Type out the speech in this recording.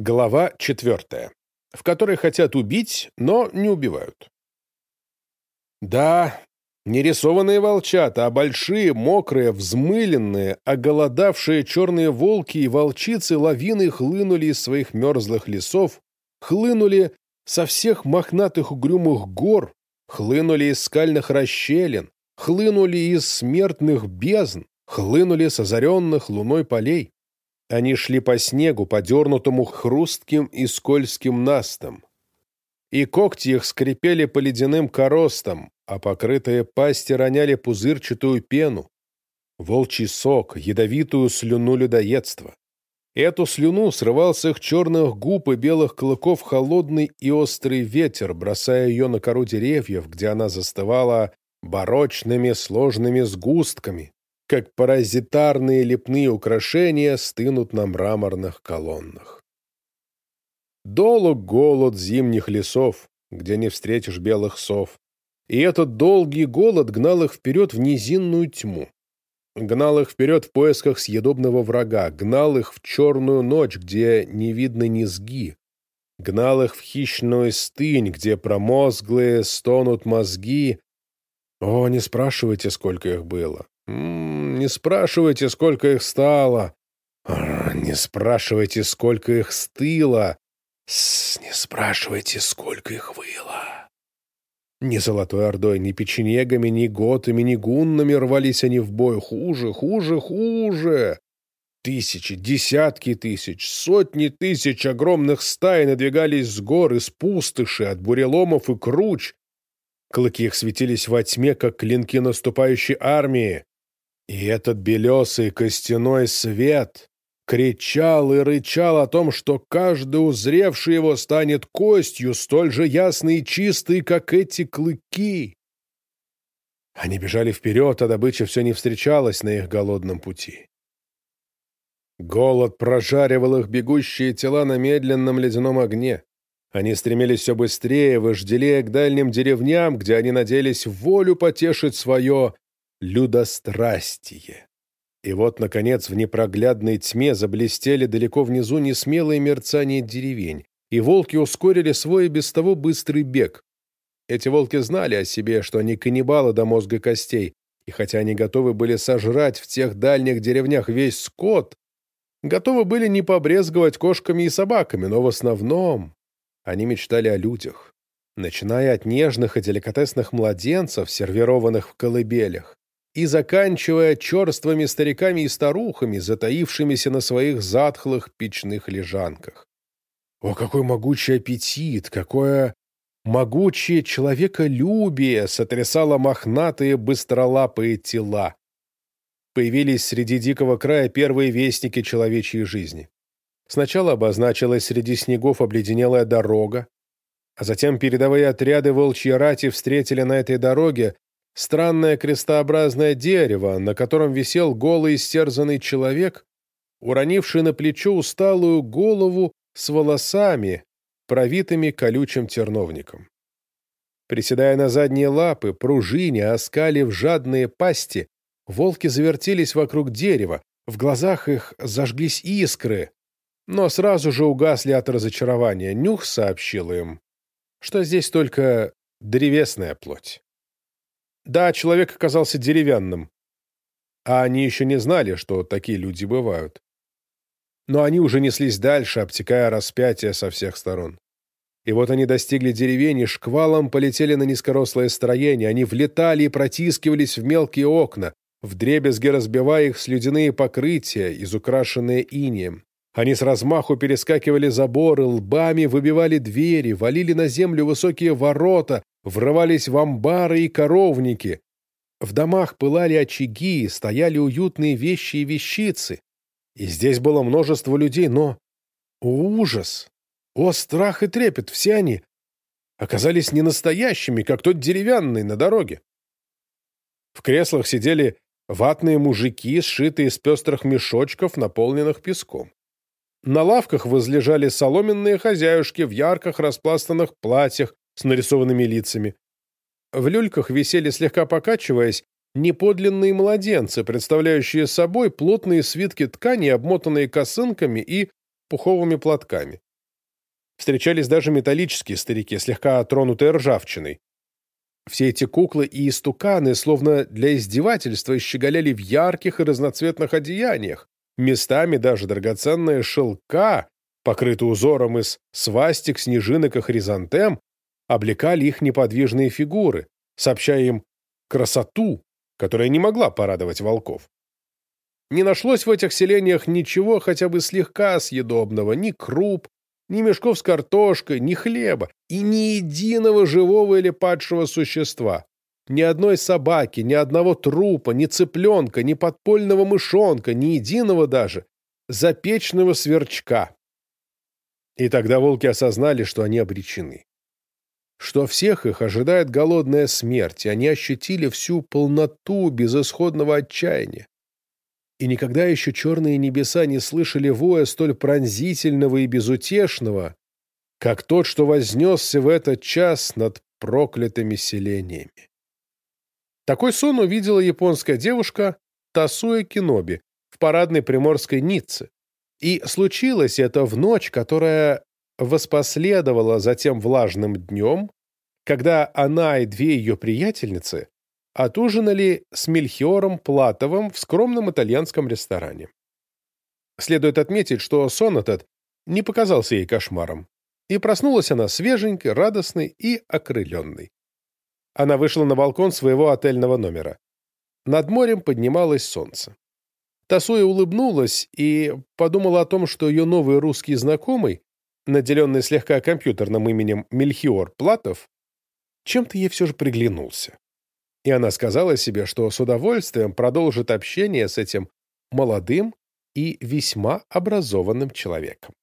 Глава четвертая, в которой хотят убить, но не убивают. Да, не рисованные волчата, а большие, мокрые, взмыленные, оголодавшие черные волки и волчицы лавины хлынули из своих мерзлых лесов, хлынули со всех мохнатых угрюмых гор, хлынули из скальных расщелин, хлынули из смертных бездн, хлынули с озаренных луной полей. Они шли по снегу, подернутому хрустким и скользким настом. И когти их скрипели по ледяным коростам, а покрытые пасти роняли пузырчатую пену, волчий сок, ядовитую слюну людоедства. Эту слюну срывал с их черных губ и белых клыков холодный и острый ветер, бросая ее на кору деревьев, где она застывала барочными сложными сгустками, как паразитарные лепные украшения стынут на мраморных колоннах. Долг голод зимних лесов, где не встретишь белых сов, и этот долгий голод гнал их вперед в низинную тьму. Гнал их вперед в поисках съедобного врага, гнал их в черную ночь, где не видно низги, гнал их в хищную стынь, где промозглые стонут мозги. О, не спрашивайте, сколько их было. Не спрашивайте, сколько их стало. Не спрашивайте, сколько их стыло. Не спрашивайте, сколько их выло. Ни Золотой Ордой, ни печенегами, ни готами, ни гуннами рвались они в бой. Хуже, хуже, хуже. Тысячи, десятки тысяч, сотни тысяч огромных стай надвигались с гор, из пустыши, от буреломов и круч. Клыки их светились во тьме, как клинки наступающей армии. И этот белесый костяной свет кричал и рычал о том, что каждый узревший его станет костью, столь же ясной и чистой, как эти клыки. Они бежали вперед, а добыча все не встречалась на их голодном пути. Голод прожаривал их бегущие тела на медленном ледяном огне. Они стремились все быстрее, вожделея к дальним деревням, где они надеялись волю потешить свое людострастие. И вот, наконец, в непроглядной тьме заблестели далеко внизу несмелые мерцания деревень, и волки ускорили свой и без того быстрый бег. Эти волки знали о себе, что они каннибалы до мозга костей, и хотя они готовы были сожрать в тех дальних деревнях весь скот, готовы были не побрезговать кошками и собаками, но в основном они мечтали о людях, начиная от нежных и деликатесных младенцев, сервированных в колыбелях, и заканчивая черствыми стариками и старухами, затаившимися на своих затхлых печных лежанках. О, какой могучий аппетит, какое могучее человеколюбие сотрясало мохнатые быстролапые тела. Появились среди дикого края первые вестники человечьей жизни. Сначала обозначилась среди снегов обледенелая дорога, а затем передовые отряды волчьей рати встретили на этой дороге странное крестообразное дерево, на котором висел голый истерзанный человек, уронивший на плечо усталую голову с волосами, провитыми колючим терновником. Приседая на задние лапы, пружине, оскалив жадные пасти, волки завертелись вокруг дерева, в глазах их зажглись искры, но сразу же угасли от разочарования. Нюх сообщил им, что здесь только древесная плоть. Да, человек оказался деревянным. А они еще не знали, что такие люди бывают. Но они уже неслись дальше, обтекая распятие со всех сторон. И вот они достигли деревень, и шквалом полетели на низкорослое строение. Они влетали и протискивались в мелкие окна, вдребезги разбивая их слюдяные покрытия, изукрашенные инеем. Они с размаху перескакивали заборы, лбами выбивали двери, валили на землю высокие ворота, врывались в амбары и коровники. В домах пылали очаги, стояли уютные вещи и вещицы. И здесь было множество людей, но... О, ужас! О, страх и трепет! Все они оказались не настоящими, как тот деревянный на дороге. В креслах сидели ватные мужики, сшитые из пестрых мешочков, наполненных песком. На лавках возлежали соломенные хозяюшки в ярких распластанных платьях с нарисованными лицами. В люльках висели, слегка покачиваясь, неподлинные младенцы, представляющие собой плотные свитки ткани, обмотанные косынками и пуховыми платками. Встречались даже металлические старики, слегка тронутые ржавчиной. Все эти куклы и истуканы, словно для издевательства, щеголяли в ярких и разноцветных одеяниях, местами даже драгоценные шелка, покрытые узором из свастик, снежинок и хризантем, облекали их неподвижные фигуры, сообщая им красоту, которая не могла порадовать волков. Не нашлось в этих селениях ничего хотя бы слегка съедобного, ни круп, ни мешков с картошкой, ни хлеба и ни единого живого или падшего существа. Ни одной собаки, ни одного трупа, ни цыпленка, ни подпольного мышонка, ни единого даже запечного сверчка. И тогда волки осознали, что они обречены. Что всех их ожидает голодная смерть, и они ощутили всю полноту безысходного отчаяния и никогда еще черные небеса не слышали воя столь пронзительного и безутешного, как тот, что вознесся в этот час над проклятыми селениями. Такой сон увидела японская девушка Тасуя Киноби в парадной приморской Ницце. И случилось это в ночь, которая воспоследовала затем влажным днем, когда она и две ее приятельницы отужинали с Мельхиором Платовым в скромном итальянском ресторане. Следует отметить, что сон этот не показался ей кошмаром, и проснулась она свеженькой, радостной и окрыленной. Она вышла на балкон своего отельного номера. Над морем поднималось солнце. Тасуя улыбнулась и подумала о том, что ее новый русский знакомый, наделенный слегка компьютерным именем Мельхиор Платов, чем-то ей все же приглянулся и она сказала себе, что с удовольствием продолжит общение с этим молодым и весьма образованным человеком.